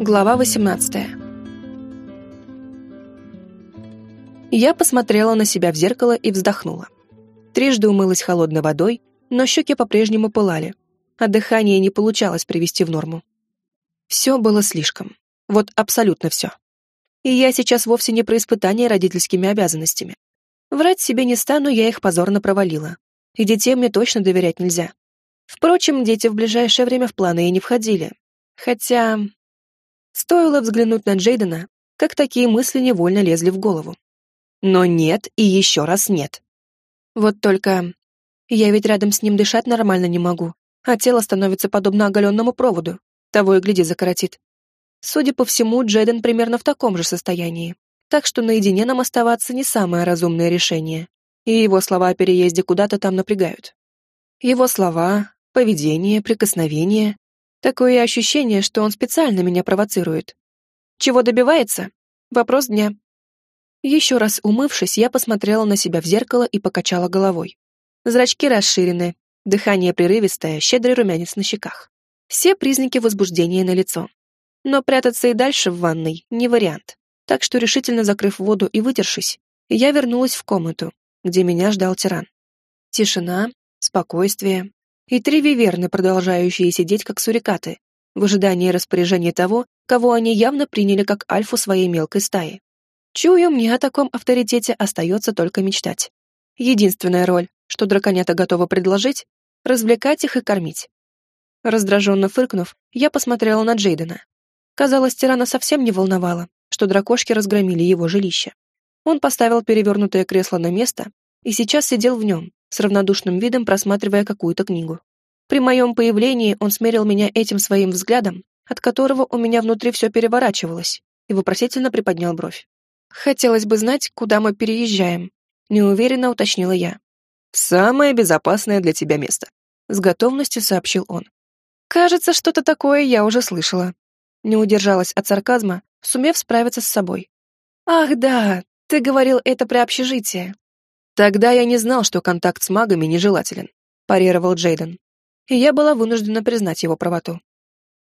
Глава 18 Я посмотрела на себя в зеркало и вздохнула. Трижды умылась холодной водой, но щеки по-прежнему пылали, а дыхание не получалось привести в норму. Все было слишком. Вот абсолютно все. И я сейчас вовсе не про испытание родительскими обязанностями. Врать себе не стану, я их позорно провалила. И детей мне точно доверять нельзя. Впрочем, дети в ближайшее время в планы и не входили. Хотя... Стоило взглянуть на Джейдена, как такие мысли невольно лезли в голову. Но нет и еще раз нет. Вот только... Я ведь рядом с ним дышать нормально не могу, а тело становится подобно оголенному проводу. Того и гляди закоротит. Судя по всему, Джейден примерно в таком же состоянии. Так что наедине нам оставаться не самое разумное решение. И его слова о переезде куда-то там напрягают. Его слова, поведение, прикосновение. Такое ощущение, что он специально меня провоцирует. Чего добивается? Вопрос дня. Еще раз умывшись, я посмотрела на себя в зеркало и покачала головой. Зрачки расширены, дыхание прерывистое, щедрый румянец на щеках. Все признаки возбуждения на лицо. Но прятаться и дальше в ванной не вариант. Так что, решительно закрыв воду и вытершись, я вернулась в комнату, где меня ждал тиран. Тишина, спокойствие и три виверны, продолжающие сидеть как сурикаты, в ожидании распоряжения того, кого они явно приняли как альфу своей мелкой стаи. Чую, мне о таком авторитете остается только мечтать. Единственная роль, что драконята готова предложить — развлекать их и кормить. Раздраженно фыркнув, я посмотрела на Джейдена. Казалось, тирана совсем не волновало, что дракошки разгромили его жилище. Он поставил перевернутое кресло на место и сейчас сидел в нем, с равнодушным видом просматривая какую-то книгу. При моем появлении он смерил меня этим своим взглядом, от которого у меня внутри все переворачивалось, и вопросительно приподнял бровь. «Хотелось бы знать, куда мы переезжаем», — неуверенно уточнила я. «Самое безопасное для тебя место», — с готовностью сообщил он. «Кажется, что-то такое я уже слышала». Не удержалась от сарказма, сумев справиться с собой. «Ах, да, ты говорил это при общежитии». «Тогда я не знал, что контакт с магами нежелателен», — парировал Джейден. И я была вынуждена признать его правоту.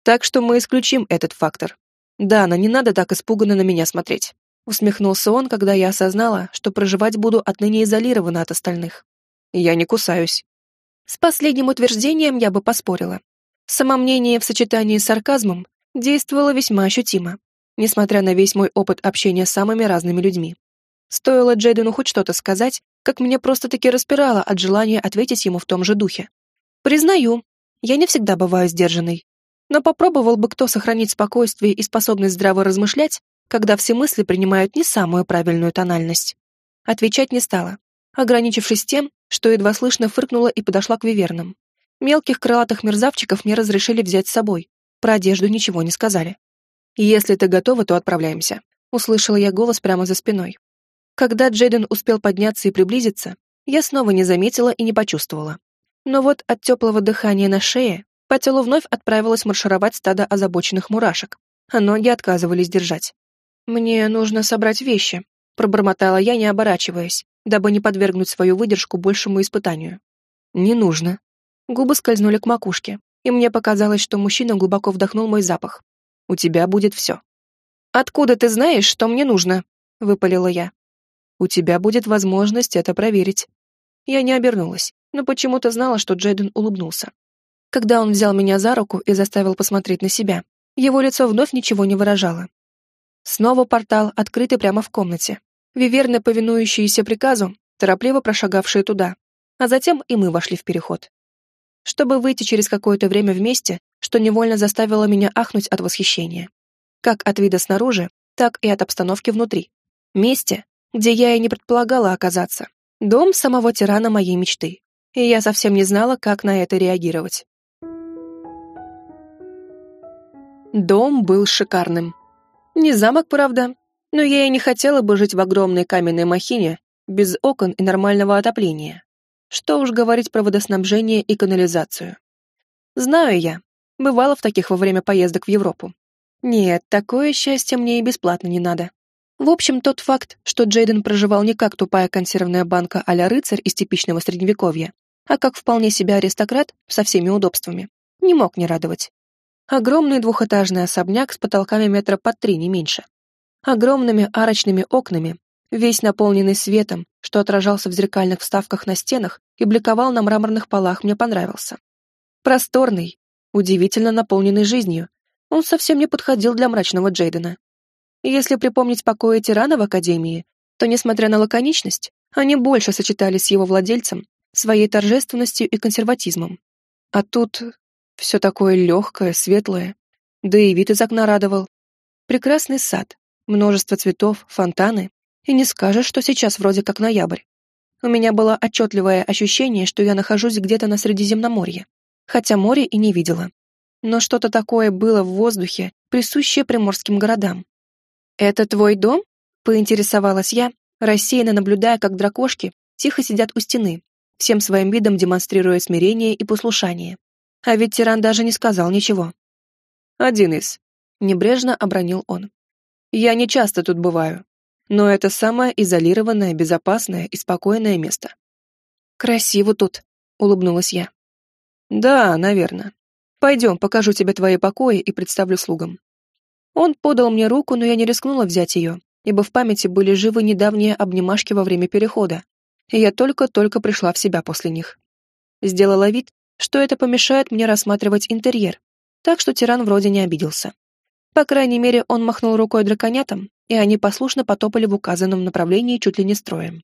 «Так что мы исключим этот фактор. Дана, не надо так испуганно на меня смотреть. Усмехнулся он, когда я осознала, что проживать буду отныне изолированно от остальных. Я не кусаюсь. С последним утверждением я бы поспорила. Самомнение в сочетании с сарказмом действовало весьма ощутимо, несмотря на весь мой опыт общения с самыми разными людьми. Стоило Джейдену хоть что-то сказать, как меня просто-таки распирало от желания ответить ему в том же духе. Признаю, я не всегда бываю сдержанной. Но попробовал бы кто сохранить спокойствие и способность здраво размышлять, когда все мысли принимают не самую правильную тональность. Отвечать не стала, ограничившись тем, что едва слышно фыркнула и подошла к вивернам. Мелких крылатых мерзавчиков мне разрешили взять с собой, про одежду ничего не сказали. «Если ты готова, то отправляемся», — услышала я голос прямо за спиной. Когда Джейден успел подняться и приблизиться, я снова не заметила и не почувствовала. Но вот от теплого дыхания на шее по телу вновь отправилось маршировать стадо озабоченных мурашек, а ноги отказывались держать. «Мне нужно собрать вещи», — пробормотала я, не оборачиваясь, дабы не подвергнуть свою выдержку большему испытанию. «Не нужно». Губы скользнули к макушке, и мне показалось, что мужчина глубоко вдохнул мой запах. «У тебя будет все». «Откуда ты знаешь, что мне нужно?» — выпалила я. «У тебя будет возможность это проверить». Я не обернулась, но почему-то знала, что Джейден улыбнулся. Когда он взял меня за руку и заставил посмотреть на себя, его лицо вновь ничего не выражало, Снова портал, открытый прямо в комнате. Виверны, повинующиеся приказу, торопливо прошагавшие туда. А затем и мы вошли в переход. Чтобы выйти через какое-то время вместе, что невольно заставило меня ахнуть от восхищения. Как от вида снаружи, так и от обстановки внутри. Месте, где я и не предполагала оказаться. Дом самого тирана моей мечты. И я совсем не знала, как на это реагировать. Дом был шикарным. Не замок, правда, но я и не хотела бы жить в огромной каменной махине без окон и нормального отопления. Что уж говорить про водоснабжение и канализацию. Знаю я, бывала в таких во время поездок в Европу. Нет, такое счастье мне и бесплатно не надо. В общем, тот факт, что Джейден проживал не как тупая консервная банка а рыцарь из типичного средневековья, а как вполне себя аристократ со всеми удобствами, не мог не радовать. Огромный двухэтажный особняк с потолками метра по три, не меньше. Огромными арочными окнами, весь наполненный светом, что отражался в зеркальных вставках на стенах и бликовал на мраморных полах, мне понравился. Просторный, удивительно наполненный жизнью, он совсем не подходил для мрачного Джейдена. Если припомнить покои тирана в Академии, то, несмотря на лаконичность, они больше сочетались с его владельцем, своей торжественностью и консерватизмом. А тут все такое легкое, светлое. Да и вид из окна радовал. Прекрасный сад, множество цветов, фонтаны. И не скажешь, что сейчас вроде как ноябрь. У меня было отчетливое ощущение, что я нахожусь где-то на Средиземноморье. Хотя море и не видела. Но что-то такое было в воздухе, присущее приморским городам. «Это твой дом?» — поинтересовалась я, рассеянно наблюдая, как дракошки тихо сидят у стены, всем своим видом демонстрируя смирение и послушание. А ведь тиран даже не сказал ничего. «Один из», — небрежно обронил он. «Я не часто тут бываю, но это самое изолированное, безопасное и спокойное место». «Красиво тут», — улыбнулась я. «Да, наверное. Пойдем, покажу тебе твои покои и представлю слугам». Он подал мне руку, но я не рискнула взять ее, ибо в памяти были живы недавние обнимашки во время перехода, и я только-только пришла в себя после них. Сделала вид, что это помешает мне рассматривать интерьер, так что тиран вроде не обиделся. По крайней мере, он махнул рукой драконятам, и они послушно потопали в указанном направлении чуть ли не строем.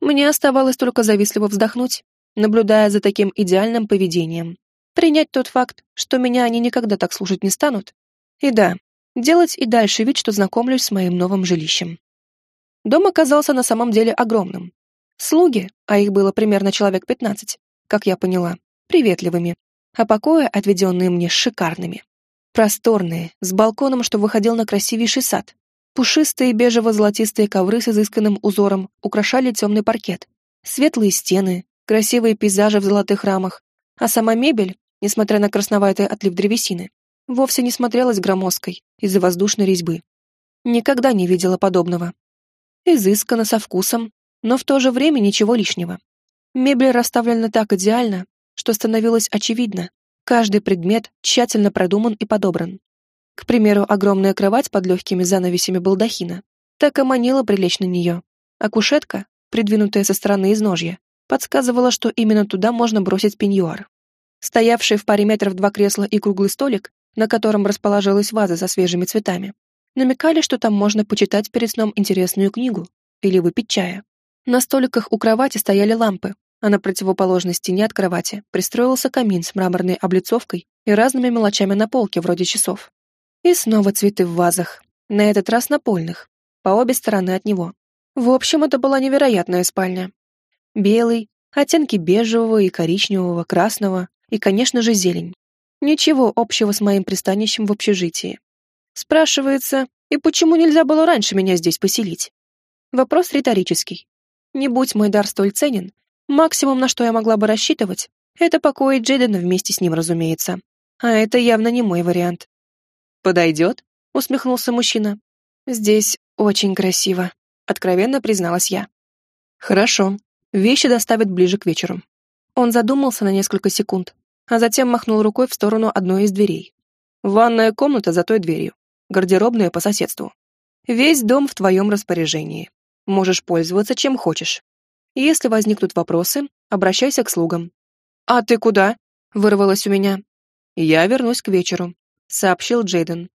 Мне оставалось только завистливо вздохнуть, наблюдая за таким идеальным поведением, принять тот факт, что меня они никогда так слушать не станут, и да, делать и дальше вид, что знакомлюсь с моим новым жилищем. Дом оказался на самом деле огромным. Слуги, а их было примерно человек пятнадцать, как я поняла, приветливыми, а покои, отведенные мне, шикарными. Просторные, с балконом, что выходил на красивейший сад. Пушистые бежево-золотистые ковры с изысканным узором украшали темный паркет. Светлые стены, красивые пейзажи в золотых рамах, а сама мебель, несмотря на красноватый отлив древесины, вовсе не смотрелась громоздкой из-за воздушной резьбы. Никогда не видела подобного. Изысканно, со вкусом, но в то же время ничего лишнего. Мебель расставлена так идеально, что становилось очевидно, каждый предмет тщательно продуман и подобран. К примеру, огромная кровать под легкими занавесями балдахина так и манила прилечь на нее, а кушетка, придвинутая со стороны изножья, подсказывала, что именно туда можно бросить пеньюар. Стоявшие в паре метров два кресла и круглый столик, на котором расположилась ваза со свежими цветами, намекали, что там можно почитать перед сном интересную книгу или выпить чая. На столиках у кровати стояли лампы, а на противоположной стене от кровати пристроился камин с мраморной облицовкой и разными мелочами на полке, вроде часов. И снова цветы в вазах, на этот раз напольных, по обе стороны от него. В общем, это была невероятная спальня. Белый, оттенки бежевого и коричневого, красного и, конечно же, зелень. Ничего общего с моим пристанищем в общежитии. Спрашивается, и почему нельзя было раньше меня здесь поселить? Вопрос риторический. Не будь мой дар столь ценен, Максимум, на что я могла бы рассчитывать, это покоить Джейдена вместе с ним, разумеется. А это явно не мой вариант. «Подойдет?» — усмехнулся мужчина. «Здесь очень красиво», — откровенно призналась я. «Хорошо. Вещи доставят ближе к вечеру». Он задумался на несколько секунд, а затем махнул рукой в сторону одной из дверей. «Ванная комната за той дверью. Гардеробная по соседству. Весь дом в твоем распоряжении. Можешь пользоваться чем хочешь. Если возникнут вопросы, обращайся к слугам. «А ты куда?» — вырвалось у меня. «Я вернусь к вечеру», — сообщил Джейден.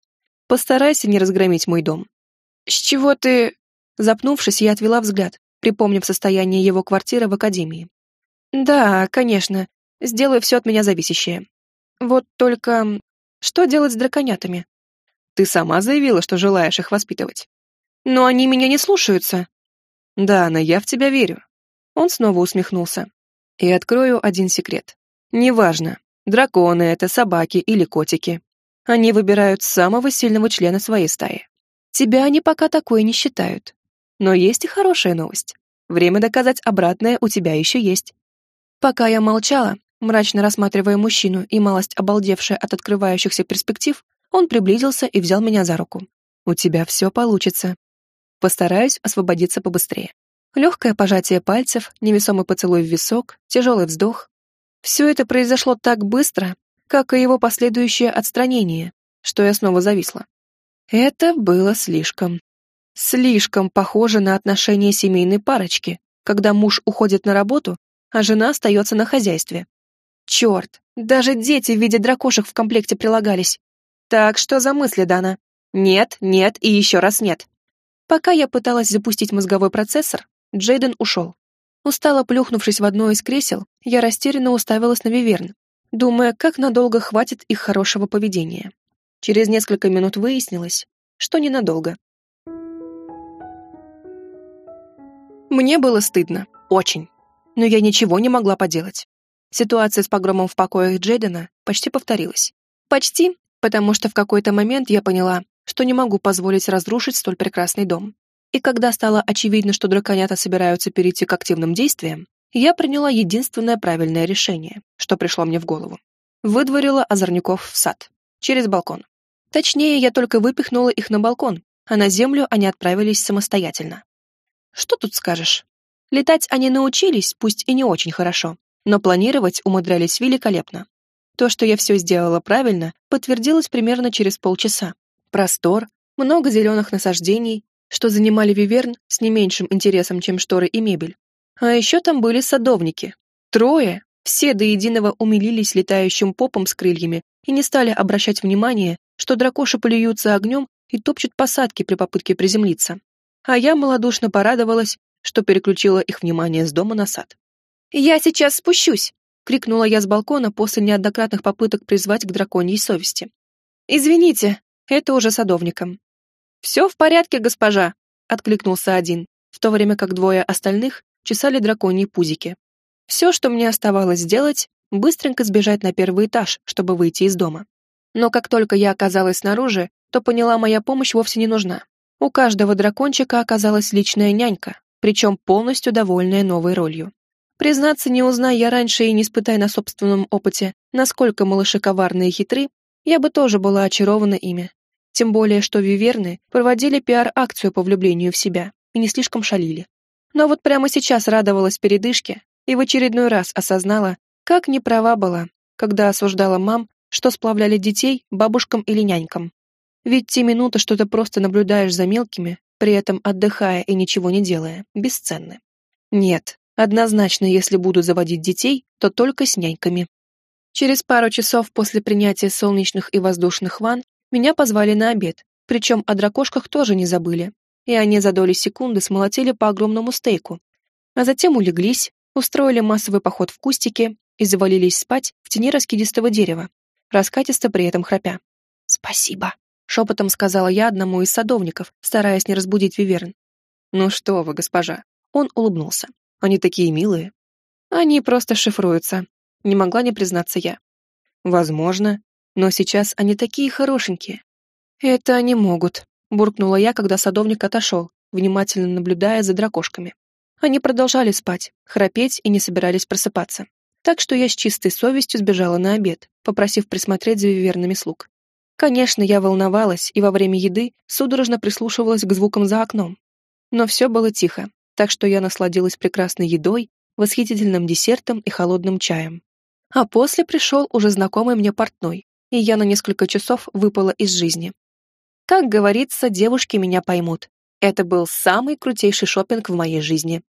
«Постарайся не разгромить мой дом». «С чего ты...» Запнувшись, я отвела взгляд, припомнив состояние его квартиры в академии. «Да, конечно, сделай все от меня зависящее. Вот только... Что делать с драконятами?» «Ты сама заявила, что желаешь их воспитывать». «Но они меня не слушаются». «Да, но я в тебя верю. Он снова усмехнулся. И открою один секрет. Неважно, драконы это, собаки или котики. Они выбирают самого сильного члена своей стаи. Тебя они пока такое не считают. Но есть и хорошая новость. Время доказать обратное у тебя еще есть. Пока я молчала, мрачно рассматривая мужчину и малость обалдевшая от открывающихся перспектив, он приблизился и взял меня за руку. «У тебя все получится. Постараюсь освободиться побыстрее». Легкое пожатие пальцев, невесомый поцелуй в висок, тяжелый вздох. Все это произошло так быстро, как и его последующее отстранение, что я снова зависла. Это было слишком. Слишком похоже на отношения семейной парочки, когда муж уходит на работу, а жена остается на хозяйстве. Черт, даже дети в виде дракошек в комплекте прилагались. Так что за мысли, Дана? Нет, нет и еще раз нет. Пока я пыталась запустить мозговой процессор, Джейден ушел. Устало плюхнувшись в одно из кресел, я растерянно уставилась на Виверн, думая, как надолго хватит их хорошего поведения. Через несколько минут выяснилось, что ненадолго. Мне было стыдно, очень, но я ничего не могла поделать. Ситуация с погромом в покоях Джейдена почти повторилась. Почти, потому что в какой-то момент я поняла, что не могу позволить разрушить столь прекрасный дом. И когда стало очевидно, что драконята собираются перейти к активным действиям, я приняла единственное правильное решение, что пришло мне в голову. Выдворила озорников в сад, через балкон. Точнее, я только выпихнула их на балкон, а на землю они отправились самостоятельно. Что тут скажешь? Летать они научились, пусть и не очень хорошо, но планировать умудрялись великолепно. То, что я все сделала правильно, подтвердилось примерно через полчаса. Простор, много зеленых насаждений, что занимали Виверн с не меньшим интересом, чем шторы и мебель. А еще там были садовники. Трое, все до единого умилились летающим попом с крыльями и не стали обращать внимания, что дракоши плюются огнем и топчут посадки при попытке приземлиться. А я малодушно порадовалась, что переключила их внимание с дома на сад. «Я сейчас спущусь!» — крикнула я с балкона после неоднократных попыток призвать к драконьей совести. «Извините, это уже садовником». «Все в порядке, госпожа!» — откликнулся один, в то время как двое остальных чесали драконьи пузики. Все, что мне оставалось сделать, быстренько сбежать на первый этаж, чтобы выйти из дома. Но как только я оказалась снаружи, то поняла, моя помощь вовсе не нужна. У каждого дракончика оказалась личная нянька, причем полностью довольная новой ролью. Признаться, не узнай я раньше и не испытай на собственном опыте, насколько малыши коварные и хитры, я бы тоже была очарована ими. Тем более, что виверны проводили пиар-акцию по влюблению в себя и не слишком шалили. Но вот прямо сейчас радовалась передышке и в очередной раз осознала, как неправа была, когда осуждала мам, что сплавляли детей бабушкам или нянькам. Ведь те минуты, что ты просто наблюдаешь за мелкими, при этом отдыхая и ничего не делая, бесценны. Нет, однозначно, если буду заводить детей, то только с няньками. Через пару часов после принятия солнечных и воздушных ванн меня позвали на обед, причем о дракошках тоже не забыли, и они за доли секунды смолотили по огромному стейку, а затем улеглись, устроили массовый поход в кустики и завалились спать в тени раскидистого дерева, раскатисто при этом храпя. «Спасибо», шепотом сказала я одному из садовников, стараясь не разбудить Виверн. «Ну что вы, госпожа!» Он улыбнулся. «Они такие милые!» «Они просто шифруются», — не могла не признаться я. «Возможно, но сейчас они такие хорошенькие». «Это они могут», — буркнула я, когда садовник отошел, внимательно наблюдая за дракошками. Они продолжали спать, храпеть и не собирались просыпаться. Так что я с чистой совестью сбежала на обед, попросив присмотреть за виверными слуг. Конечно, я волновалась и во время еды судорожно прислушивалась к звукам за окном. Но все было тихо, так что я насладилась прекрасной едой, восхитительным десертом и холодным чаем. А после пришел уже знакомый мне портной, и я на несколько часов выпала из жизни. Как говорится, девушки меня поймут. Это был самый крутейший шопинг в моей жизни.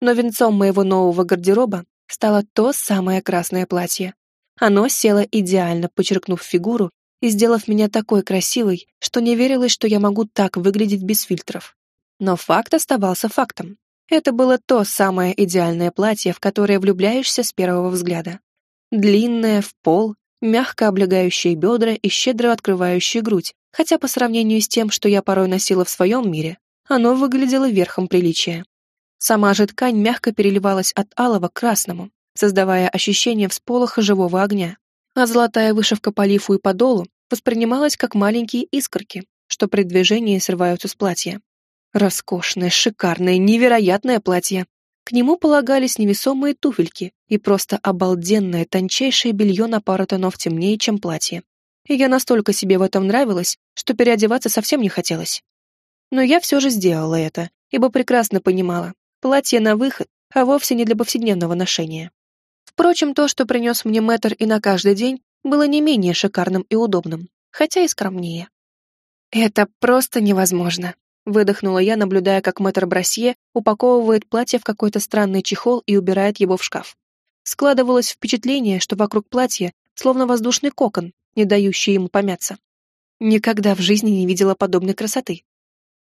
Но венцом моего нового гардероба стало то самое красное платье. Оно село идеально, подчеркнув фигуру и сделав меня такой красивой, что не верилось, что я могу так выглядеть без фильтров. Но факт оставался фактом. Это было то самое идеальное платье, в которое влюбляешься с первого взгляда. Длинное, в пол, мягко облегающее бедра и щедро открывающее грудь, хотя по сравнению с тем, что я порой носила в своем мире, оно выглядело верхом приличия. Сама же ткань мягко переливалась от алого к красному, создавая ощущение всполоха живого огня а золотая вышивка по лифу и подолу воспринималась как маленькие искорки, что при движении срываются с платья. Роскошное, шикарное, невероятное платье. К нему полагались невесомые туфельки и просто обалденное тончайшее белье на пару тонов темнее, чем платье. И я настолько себе в этом нравилась, что переодеваться совсем не хотелось. Но я все же сделала это, ибо прекрасно понимала, платье на выход, а вовсе не для повседневного ношения. Впрочем, то, что принес мне мэтр и на каждый день, было не менее шикарным и удобным, хотя и скромнее. «Это просто невозможно», — выдохнула я, наблюдая, как мэтр Брасье упаковывает платье в какой-то странный чехол и убирает его в шкаф. Складывалось впечатление, что вокруг платья словно воздушный кокон, не дающий ему помяться. Никогда в жизни не видела подобной красоты.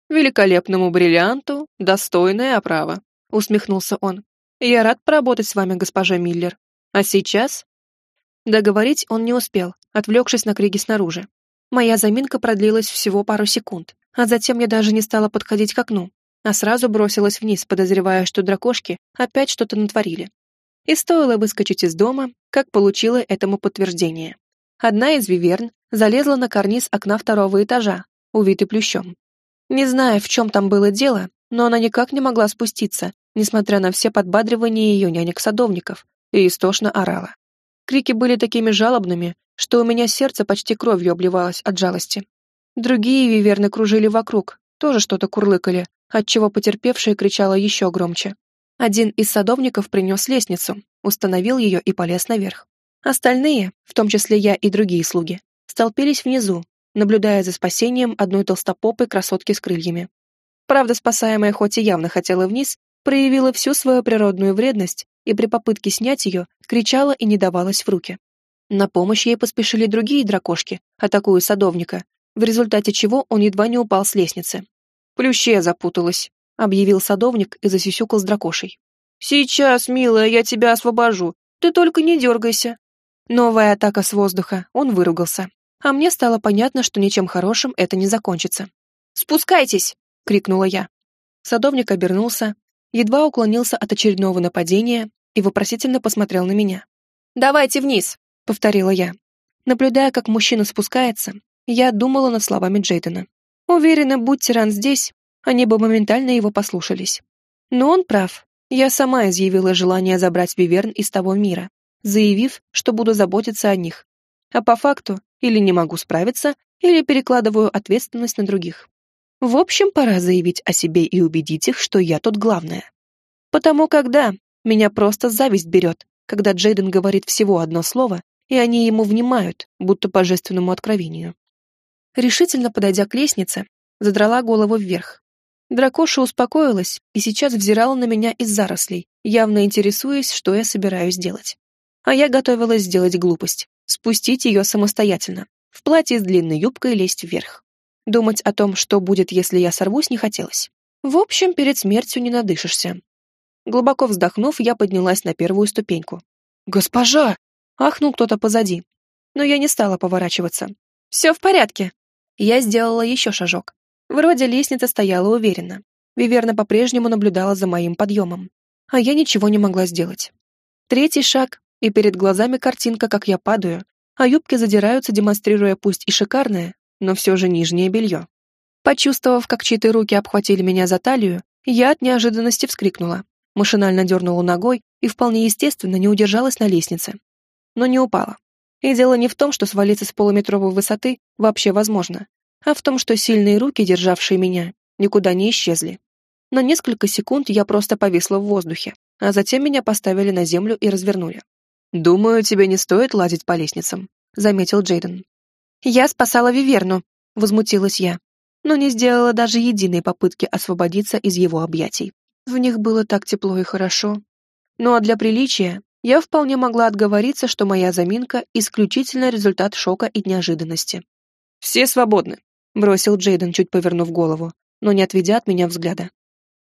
«Великолепному бриллианту достойная оправа», — усмехнулся он. «Я рад поработать с вами, госпожа Миллер. А сейчас...» Договорить он не успел, отвлекшись на криги снаружи. Моя заминка продлилась всего пару секунд, а затем я даже не стала подходить к окну, а сразу бросилась вниз, подозревая, что дракошки опять что-то натворили. И стоило выскочить из дома, как получила этому подтверждение. Одна из виверн залезла на карниз окна второго этажа, увитый плющом. Не зная, в чем там было дело, но она никак не могла спуститься, несмотря на все подбадривания ее нянек-садовников, и истошно орала. Крики были такими жалобными, что у меня сердце почти кровью обливалось от жалости. Другие виверны кружили вокруг, тоже что-то курлыкали, отчего потерпевшая кричала еще громче. Один из садовников принес лестницу, установил ее и полез наверх. Остальные, в том числе я и другие слуги, столпились внизу, наблюдая за спасением одной толстопопой красотки с крыльями. Правда, спасаемая хоть и явно хотела вниз, проявила всю свою природную вредность и при попытке снять ее кричала и не давалась в руки. На помощь ей поспешили другие дракошки, атакуя садовника, в результате чего он едва не упал с лестницы. «Плюще запуталась», — объявил садовник и засюсюкал с дракошей. «Сейчас, милая, я тебя освобожу. Ты только не дергайся». Новая атака с воздуха, он выругался. А мне стало понятно, что ничем хорошим это не закончится. «Спускайтесь!» — крикнула я. Садовник обернулся, едва уклонился от очередного нападения и вопросительно посмотрел на меня. «Давайте вниз!» — повторила я. Наблюдая, как мужчина спускается, я думала над словами Джейдена. Уверена, будь тиран здесь, они бы моментально его послушались. Но он прав. Я сама изъявила желание забрать Виверн из того мира, заявив, что буду заботиться о них. А по факту или не могу справиться, или перекладываю ответственность на других. В общем, пора заявить о себе и убедить их, что я тут главная. Потому когда меня просто зависть берет, когда Джейден говорит всего одно слово, и они ему внимают, будто божественному откровению. Решительно подойдя к лестнице, задрала голову вверх. Дракоша успокоилась и сейчас взирала на меня из зарослей, явно интересуясь, что я собираюсь делать. А я готовилась сделать глупость, спустить ее самостоятельно, в платье с длинной юбкой лезть вверх. Думать о том, что будет, если я сорвусь, не хотелось. В общем, перед смертью не надышишься. Глубоко вздохнув, я поднялась на первую ступеньку. «Госпожа!» — ахнул кто-то позади. Но я не стала поворачиваться. «Все в порядке!» Я сделала еще шажок. Вроде лестница стояла уверенно. Виверна по-прежнему наблюдала за моим подъемом. А я ничего не могла сделать. Третий шаг, и перед глазами картинка, как я падаю, а юбки задираются, демонстрируя пусть и шикарное, но все же нижнее белье. Почувствовав, как чьи-то руки обхватили меня за талию, я от неожиданности вскрикнула, машинально дернула ногой и вполне естественно не удержалась на лестнице. Но не упала. И дело не в том, что свалиться с полуметровой высоты вообще возможно, а в том, что сильные руки, державшие меня, никуда не исчезли. На несколько секунд я просто повисла в воздухе, а затем меня поставили на землю и развернули. «Думаю, тебе не стоит лазить по лестницам», — заметил Джейден. «Я спасала Виверну», — возмутилась я, но не сделала даже единой попытки освободиться из его объятий. В них было так тепло и хорошо. Ну а для приличия я вполне могла отговориться, что моя заминка — исключительно результат шока и неожиданности. «Все свободны», — бросил Джейден, чуть повернув голову, но не отведя от меня взгляда.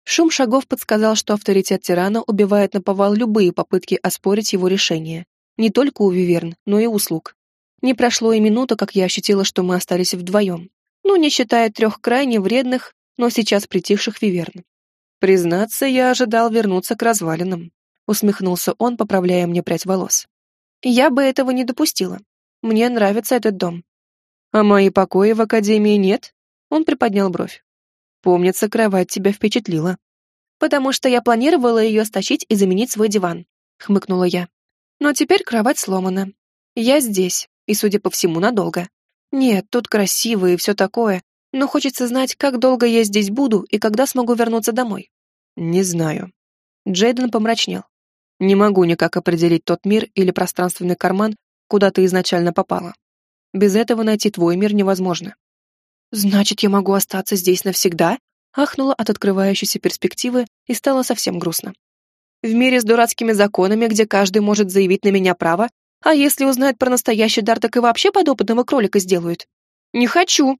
Шум шагов подсказал, что авторитет тирана убивает наповал любые попытки оспорить его решение, не только у Виверн, но и у слуг. Не прошло и минуты, как я ощутила, что мы остались вдвоем. Ну, не считая трех крайне вредных, но сейчас притихших виверн. «Признаться, я ожидал вернуться к развалинам», — усмехнулся он, поправляя мне прядь волос. «Я бы этого не допустила. Мне нравится этот дом». «А мои покои в Академии нет?» Он приподнял бровь. «Помнится, кровать тебя впечатлила». «Потому что я планировала ее стащить и заменить свой диван», — хмыкнула я. «Но теперь кровать сломана. Я здесь, и, судя по всему, надолго. Нет, тут красиво и все такое, но хочется знать, как долго я здесь буду и когда смогу вернуться домой. Не знаю. Джейден помрачнел. Не могу никак определить тот мир или пространственный карман, куда ты изначально попала. Без этого найти твой мир невозможно. Значит, я могу остаться здесь навсегда? Ахнула от открывающейся перспективы и стало совсем грустно. В мире с дурацкими законами, где каждый может заявить на меня право, а если узнают про настоящий дар, так и вообще подопытного кролика сделают. Не хочу.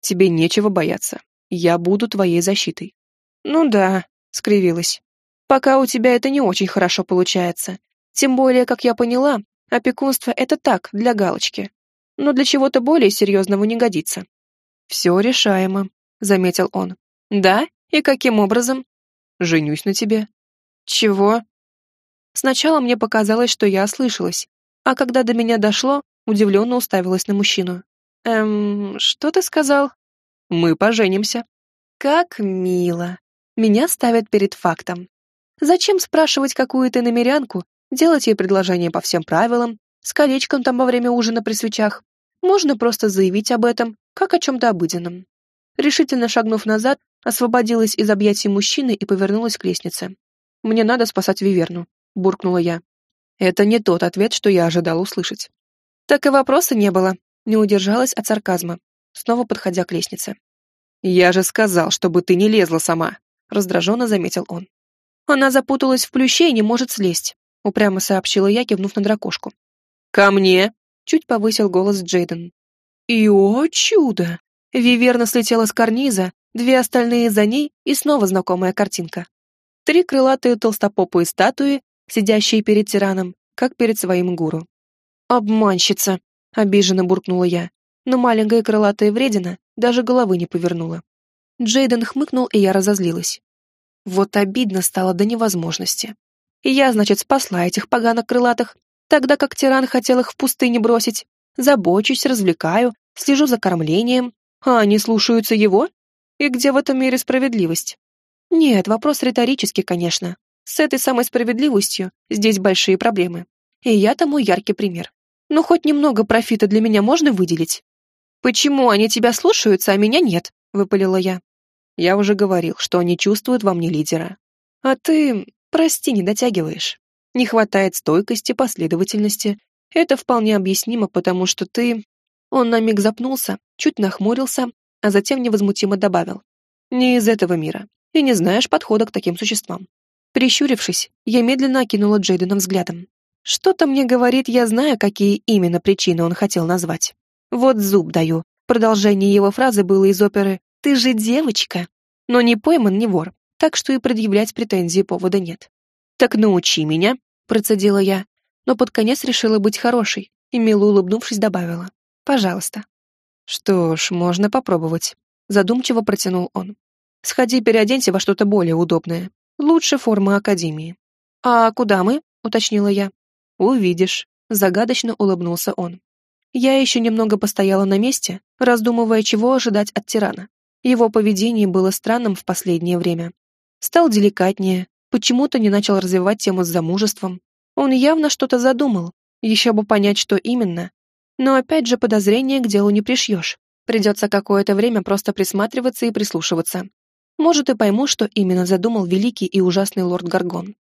Тебе нечего бояться. Я буду твоей защитой. Ну да, скривилась. Пока у тебя это не очень хорошо получается. Тем более, как я поняла, опекунство — это так, для галочки. Но для чего-то более серьезного не годится. «Все решаемо», — заметил он. «Да? И каким образом?» «Женюсь на тебе». «Чего?» Сначала мне показалось, что я ослышалась, а когда до меня дошло, удивленно уставилась на мужчину. «Эм, что ты сказал?» «Мы поженимся». «Как мило. Меня ставят перед фактом. Зачем спрашивать какую-то намерянку, делать ей предложение по всем правилам, с колечком там во время ужина при свечах? Можно просто заявить об этом, как о чем-то обыденном. Решительно шагнув назад, освободилась из объятий мужчины и повернулась к лестнице. «Мне надо спасать Виверну», — буркнула я. Это не тот ответ, что я ожидал услышать. Так и вопроса не было, не удержалась от сарказма, снова подходя к лестнице. «Я же сказал, чтобы ты не лезла сама», — раздраженно заметил он. Она запуталась в плюще и не может слезть, упрямо сообщила я, кивнув на дракошку. «Ко мне!» — чуть повысил голос Джейден. И, о чудо! Виверна слетела с карниза, две остальные за ней и снова знакомая картинка. Три крылатые толстопопые статуи, сидящие перед тираном, как перед своим гуру. «Обманщица!» — обиженно буркнула я, но маленькая крылатая вредина даже головы не повернула. Джейден хмыкнул, и я разозлилась. Вот обидно стало до невозможности. И я, значит, спасла этих поганок крылатых, тогда как тиран хотел их в пустыне бросить. Забочусь, развлекаю, слежу за кормлением, а они слушаются его? И где в этом мире справедливость? Нет, вопрос риторический, конечно. С этой самой справедливостью здесь большие проблемы. И я тому яркий пример. Но хоть немного профита для меня можно выделить? Почему они тебя слушаются, а меня нет? Выпалила я. Я уже говорил, что они чувствуют во мне лидера. А ты, прости, не дотягиваешь. Не хватает стойкости, последовательности. Это вполне объяснимо, потому что ты... Он на миг запнулся, чуть нахмурился, а затем невозмутимо добавил. Не из этого мира. И не знаешь подхода к таким существам. Прищурившись, я медленно окинула Джейдена взглядом. Что-то мне говорит, я знаю, какие именно причины он хотел назвать. Вот зуб даю. Продолжение его фразы было из оперы «Ты же девочка!» Но не пойман, не вор, так что и предъявлять претензии повода нет. «Так научи меня», — процедила я, но под конец решила быть хорошей и, мило улыбнувшись, добавила. «Пожалуйста». «Что ж, можно попробовать», — задумчиво протянул он. «Сходи переоденься во что-то более удобное. Лучше формы Академии». «А куда мы?» — уточнила я. «Увидишь», — загадочно улыбнулся он. Я еще немного постояла на месте, раздумывая, чего ожидать от тирана. Его поведение было странным в последнее время. Стал деликатнее, почему-то не начал развивать тему с замужеством. Он явно что-то задумал, еще бы понять, что именно. Но опять же подозрение к делу не пришьешь. Придется какое-то время просто присматриваться и прислушиваться. Может, и пойму, что именно задумал великий и ужасный лорд Гаргон.